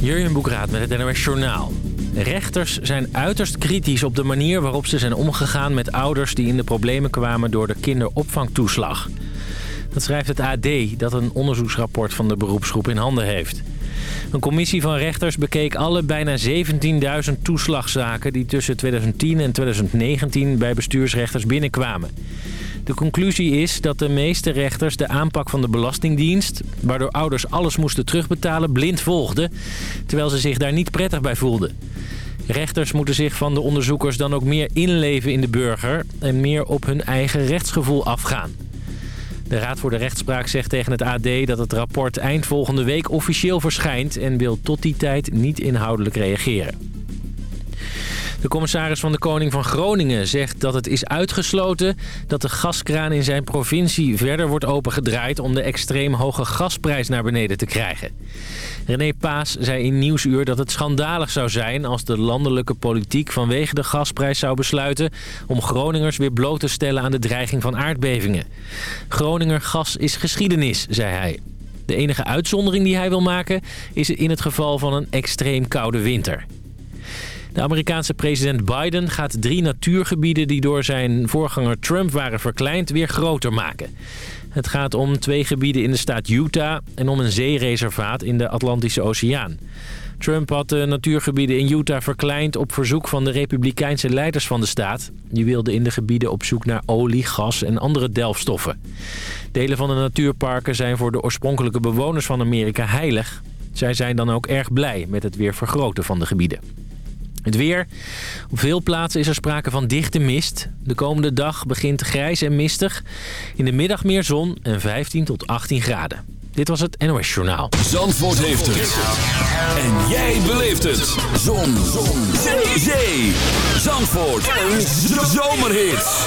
Jurjen Boekraat met het NOS Journaal. Rechters zijn uiterst kritisch op de manier waarop ze zijn omgegaan met ouders die in de problemen kwamen door de kinderopvangtoeslag. Dat schrijft het AD dat een onderzoeksrapport van de beroepsgroep in handen heeft. Een commissie van rechters bekeek alle bijna 17.000 toeslagzaken die tussen 2010 en 2019 bij bestuursrechters binnenkwamen. De conclusie is dat de meeste rechters de aanpak van de Belastingdienst... waardoor ouders alles moesten terugbetalen, blind volgden... terwijl ze zich daar niet prettig bij voelden. Rechters moeten zich van de onderzoekers dan ook meer inleven in de burger... en meer op hun eigen rechtsgevoel afgaan. De Raad voor de Rechtspraak zegt tegen het AD dat het rapport eind volgende week officieel verschijnt... en wil tot die tijd niet inhoudelijk reageren. De commissaris van de Koning van Groningen zegt dat het is uitgesloten... dat de gaskraan in zijn provincie verder wordt opengedraaid... om de extreem hoge gasprijs naar beneden te krijgen. René Paas zei in Nieuwsuur dat het schandalig zou zijn... als de landelijke politiek vanwege de gasprijs zou besluiten... om Groningers weer bloot te stellen aan de dreiging van aardbevingen. Groninger gas is geschiedenis, zei hij. De enige uitzondering die hij wil maken is in het geval van een extreem koude winter. De Amerikaanse president Biden gaat drie natuurgebieden die door zijn voorganger Trump waren verkleind weer groter maken. Het gaat om twee gebieden in de staat Utah en om een zeereservaat in de Atlantische Oceaan. Trump had de natuurgebieden in Utah verkleind op verzoek van de republikeinse leiders van de staat. Die wilden in de gebieden op zoek naar olie, gas en andere delfstoffen. Delen van de natuurparken zijn voor de oorspronkelijke bewoners van Amerika heilig. Zij zijn dan ook erg blij met het weer vergroten van de gebieden. Het weer. Op veel plaatsen is er sprake van dichte mist. De komende dag begint grijs en mistig. In de middag meer zon en 15 tot 18 graden. Dit was het NOS Journaal. Zandvoort heeft het. En jij beleeft het. Zon. zon. Zee. Zee. Zandvoort. Een zomerhit.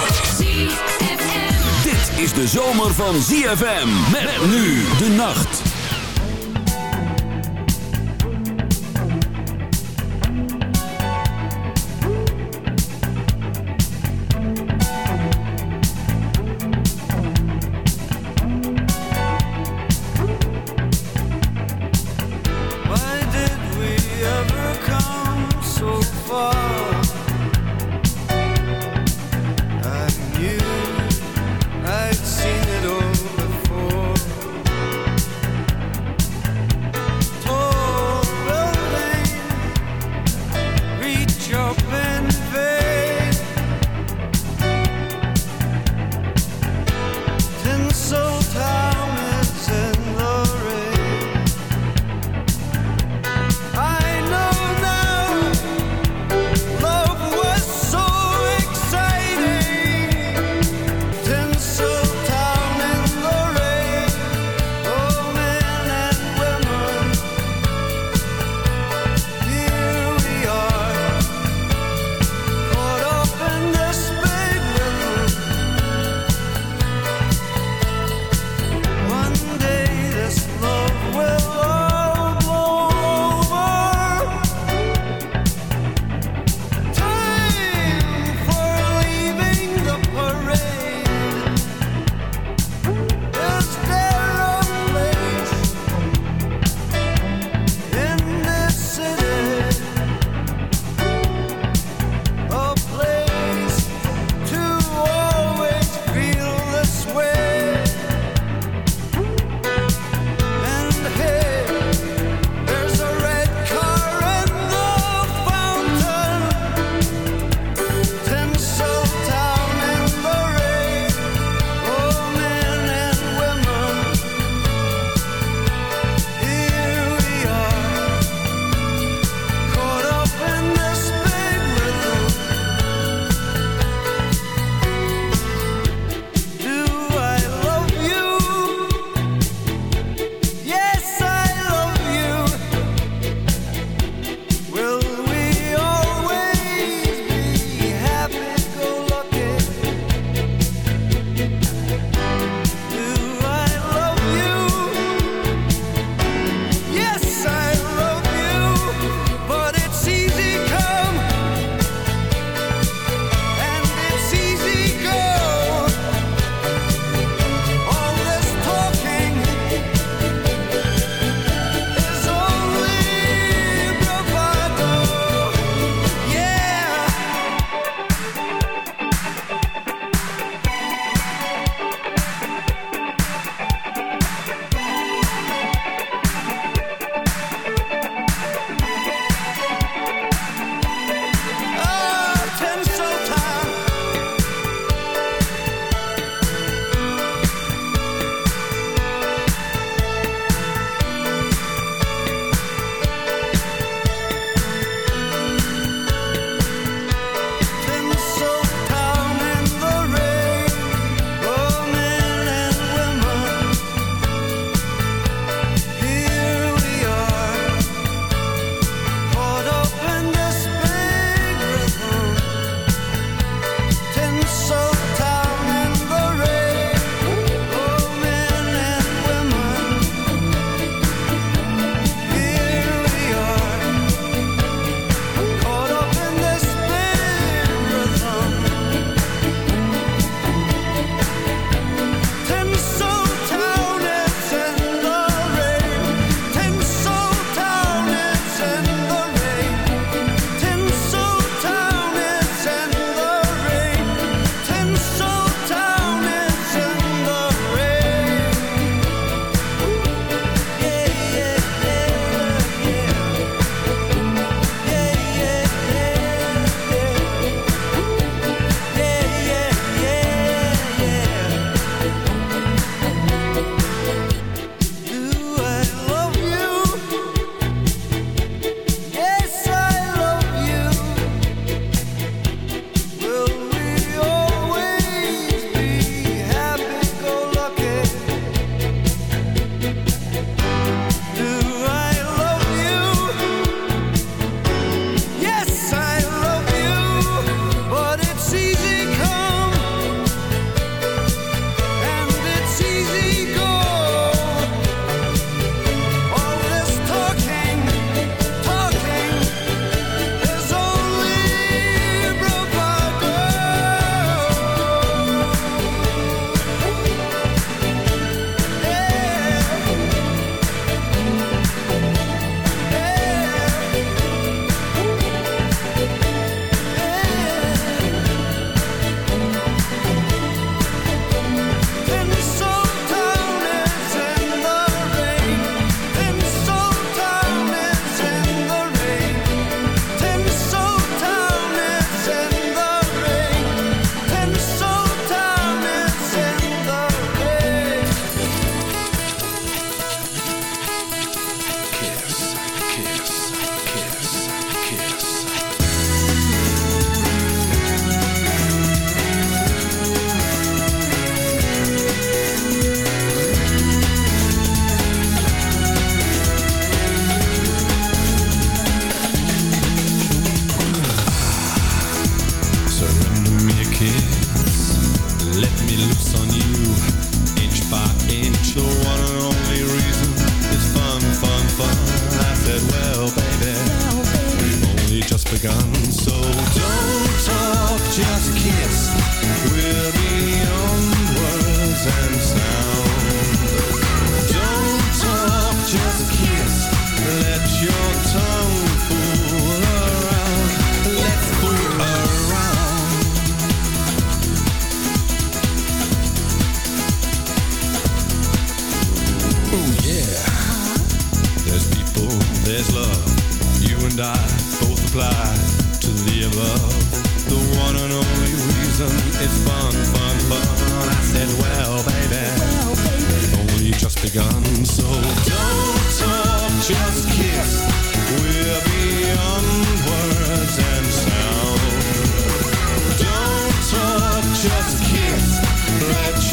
Dit is de zomer van ZFM. Met nu de nacht.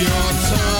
Your tongue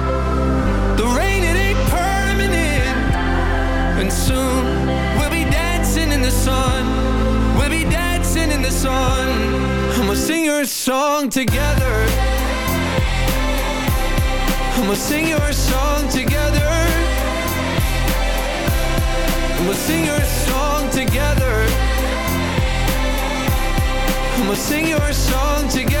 Sing your song together.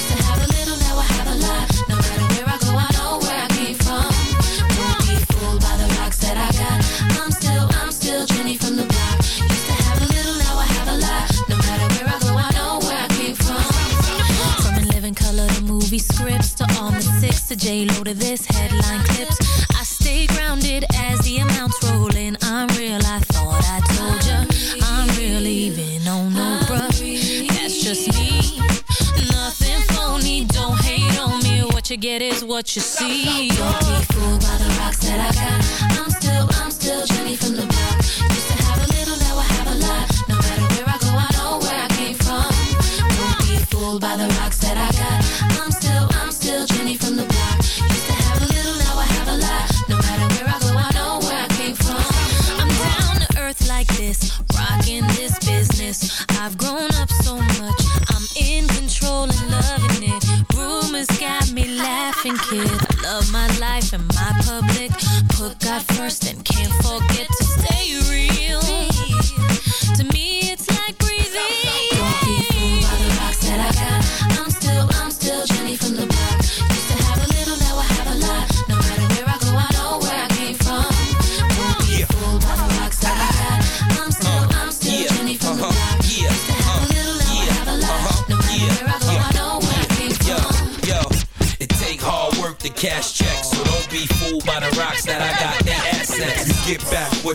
To J Lo to this headline clips. I stay grounded as the amounts roll in. I'm real. I thought I told ya. I'm real, even on no bruh. That's just me. Nothing phony. Don't hate on me. What you get is what you see. Don't be my my public. Put God first and can't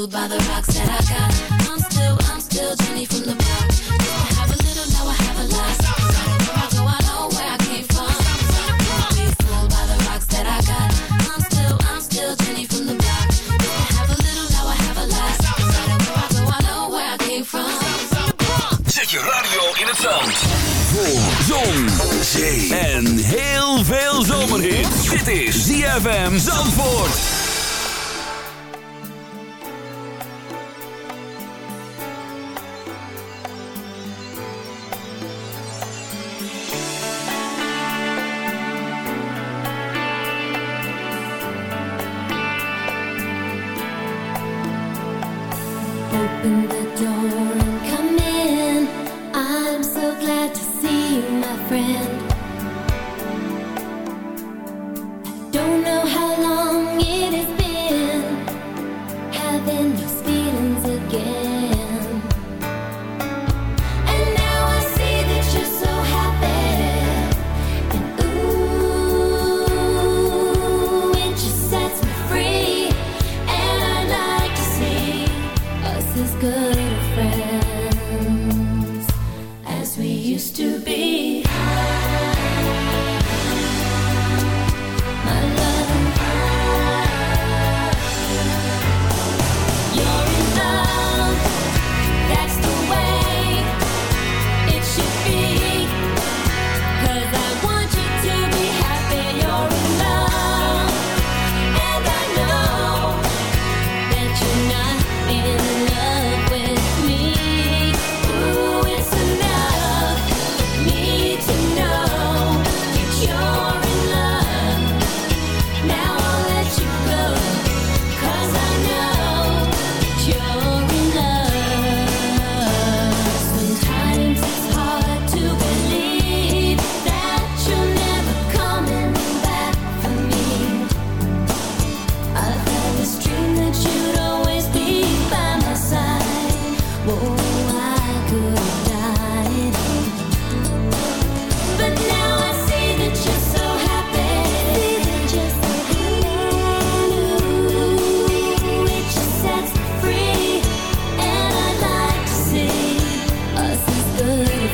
Fooled by the rocks that I got. I'm still, I'm still Jenny from the block. Have a little, now I have a lot. Zet je radio in het zand. Voor zon, en heel veel zomerhit. Dit is ZFM Zandvoort. Friend.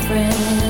friend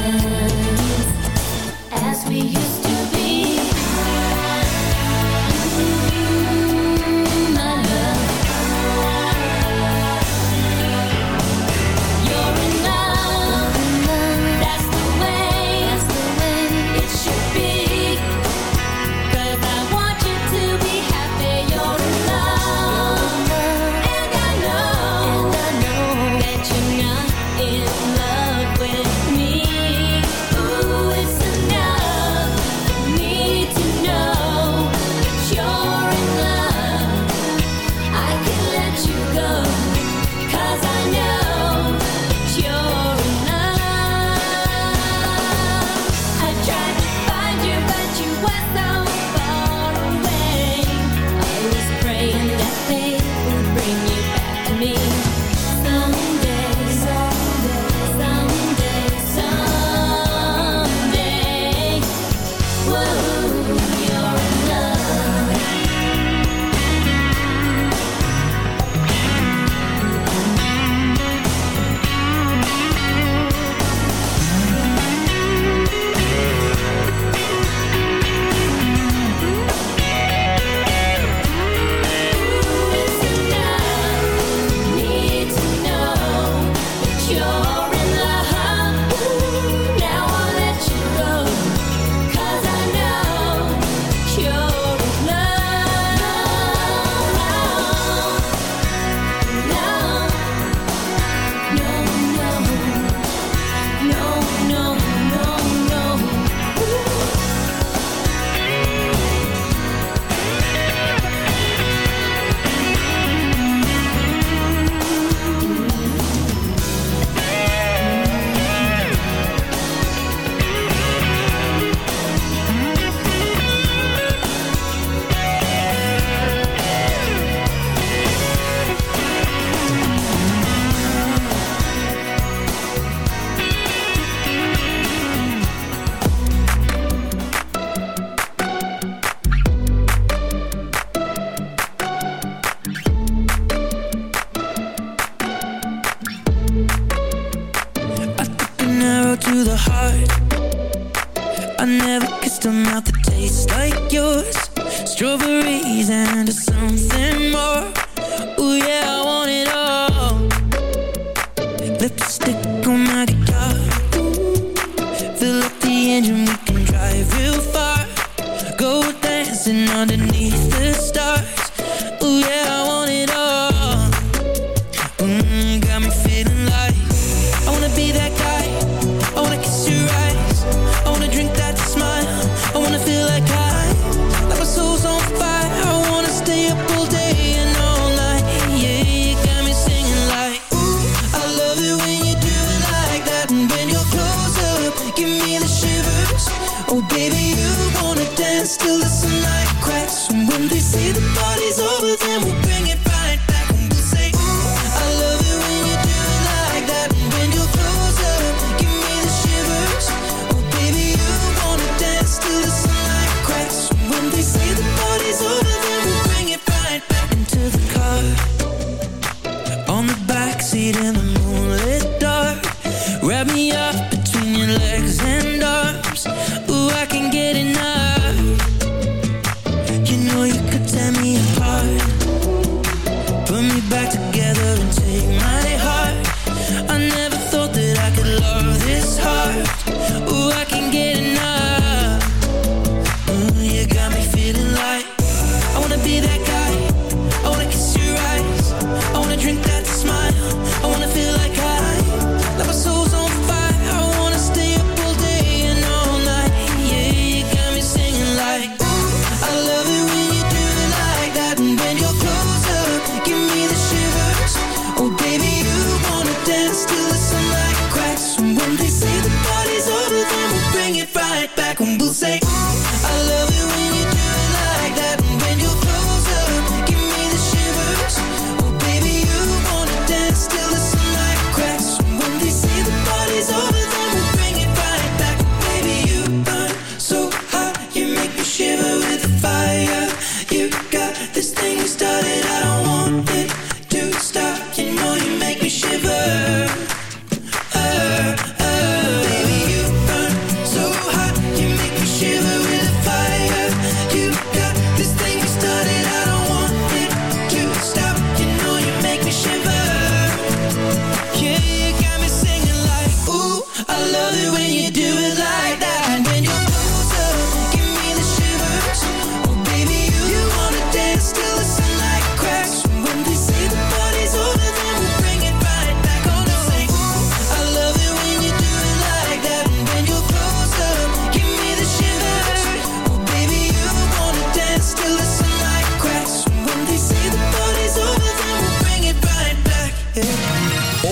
love between your legs and arms. Ooh, I can get enough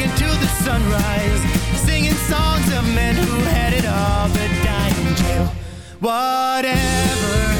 rocking to the sunrise, singing songs of men who had it all but dying jail. Whatever.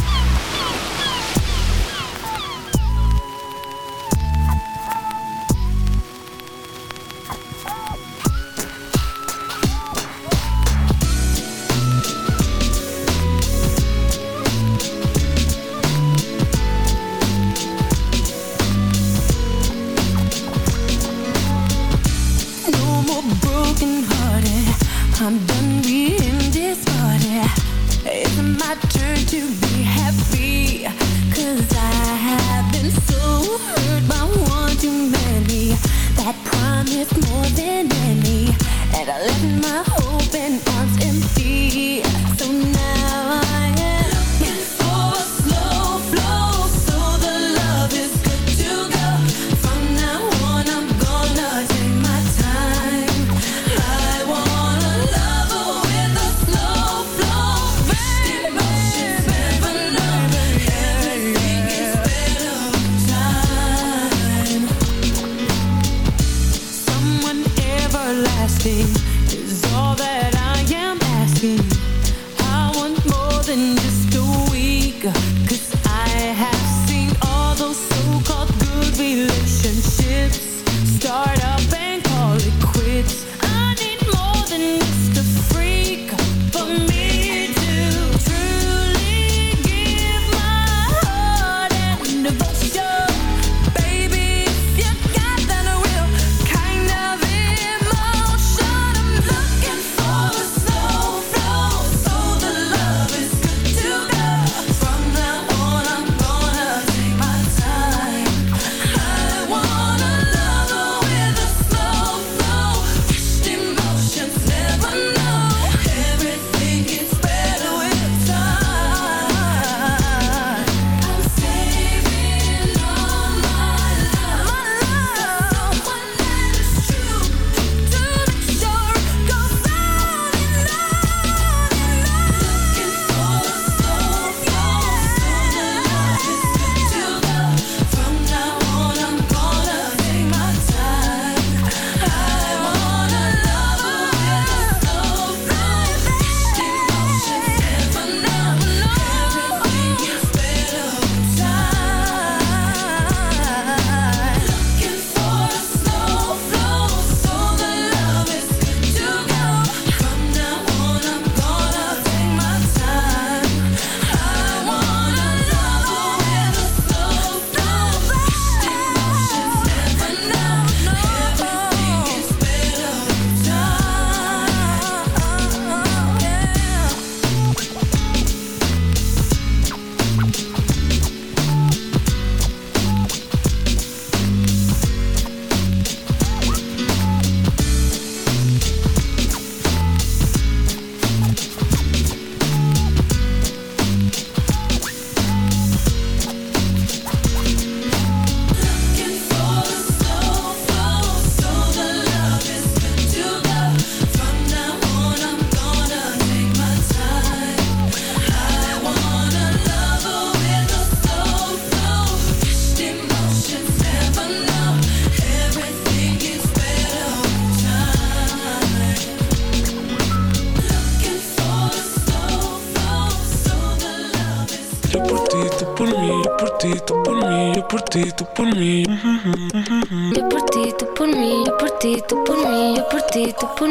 than just a week.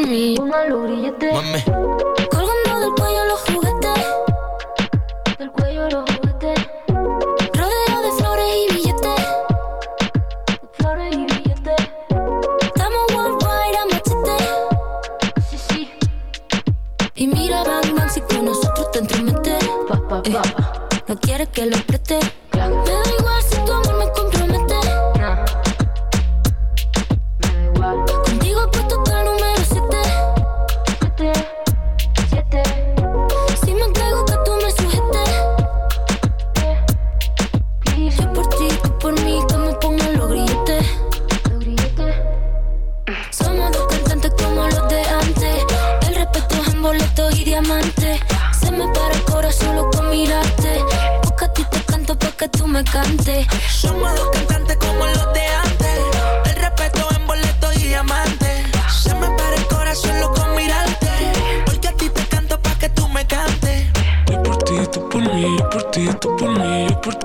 Mami,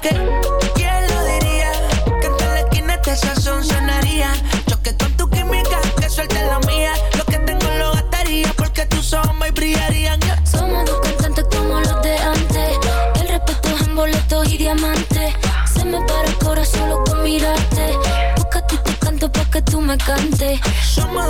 que ¿Quién lo diría? Que en la esquina este sazón sonaría. Choque con tu química, que suelte la mía. Lo que tengo lo gastaría porque tus ojos y brillarían. Yeah. Somos dos cantantes como los de antes. El respeto es en boletos y diamantes. Se me para el corazón solo con mirarte. Busca tu canto porque que tú me cantes. Somos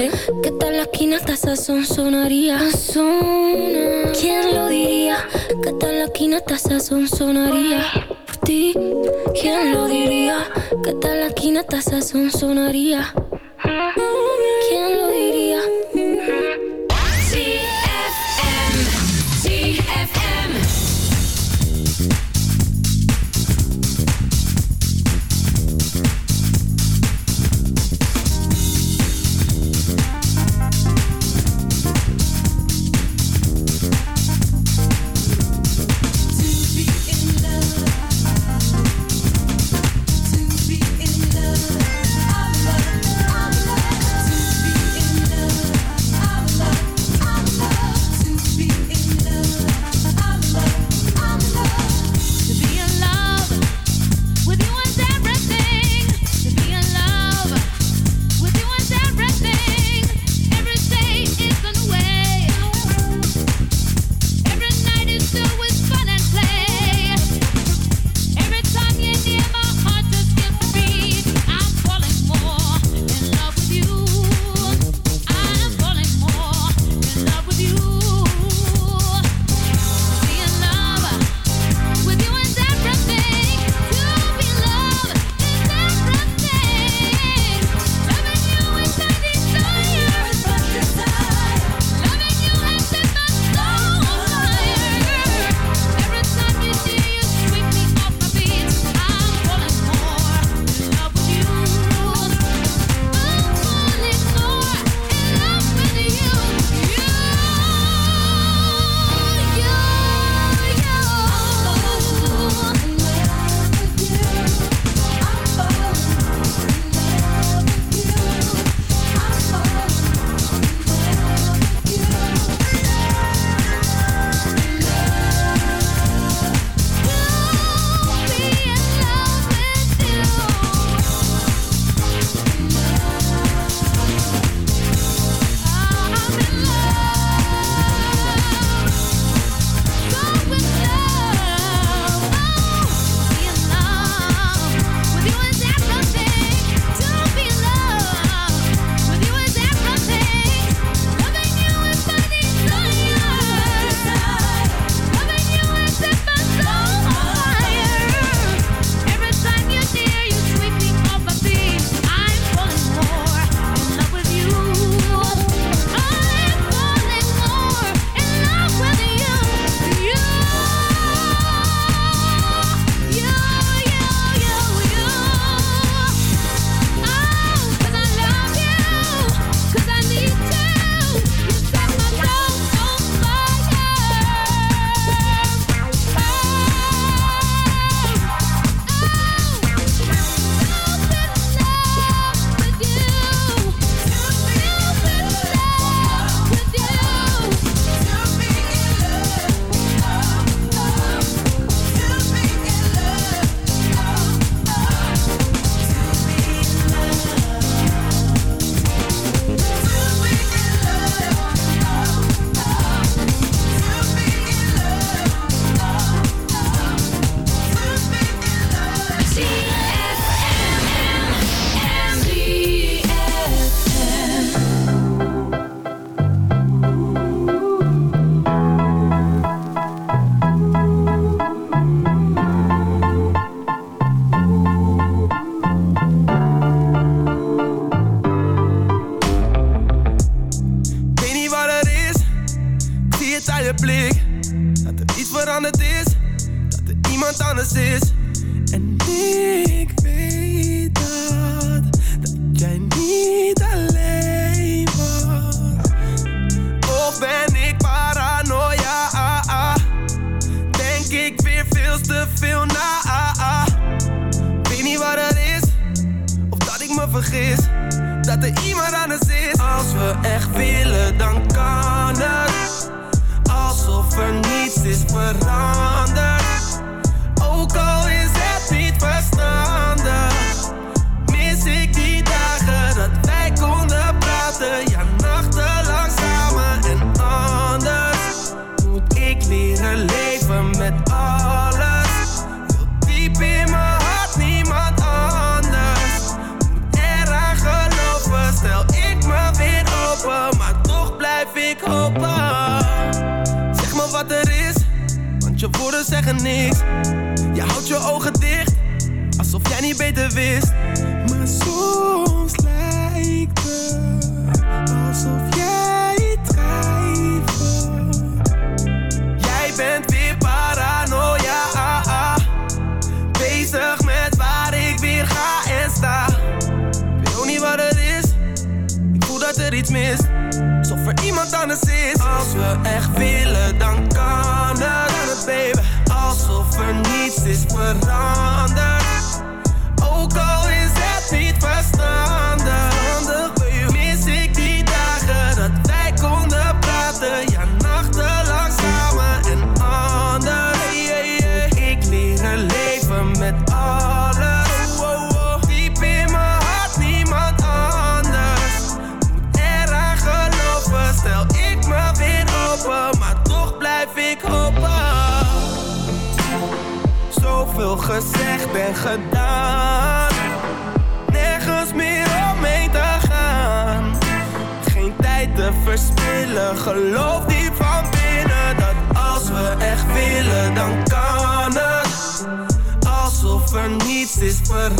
¿Qué tal la esquina hasta esa sonsonaría? Zona. ¿Quién lo diría? ¿Qué tal la esquina hasta esa sonsonaría? Por ti, ¿quién lo diría? ¿Qué tal la esquina hasta esa? this what I'm. whisper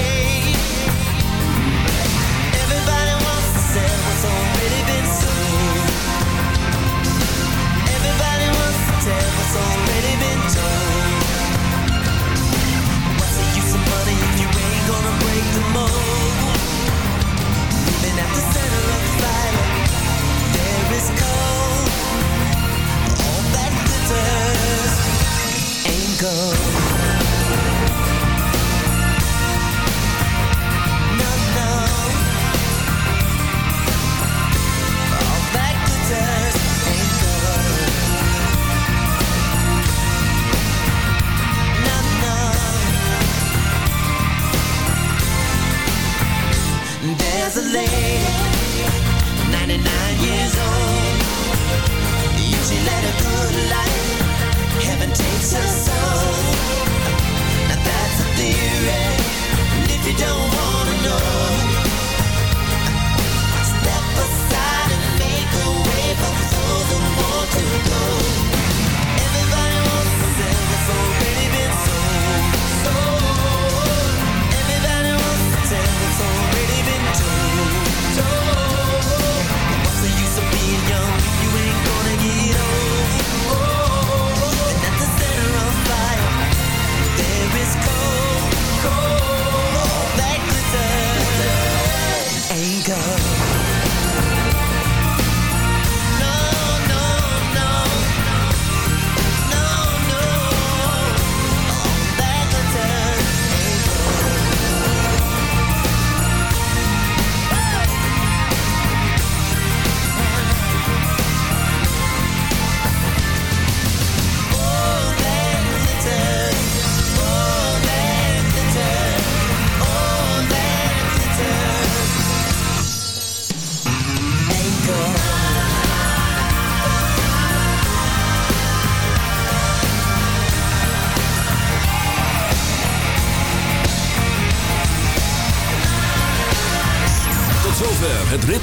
go.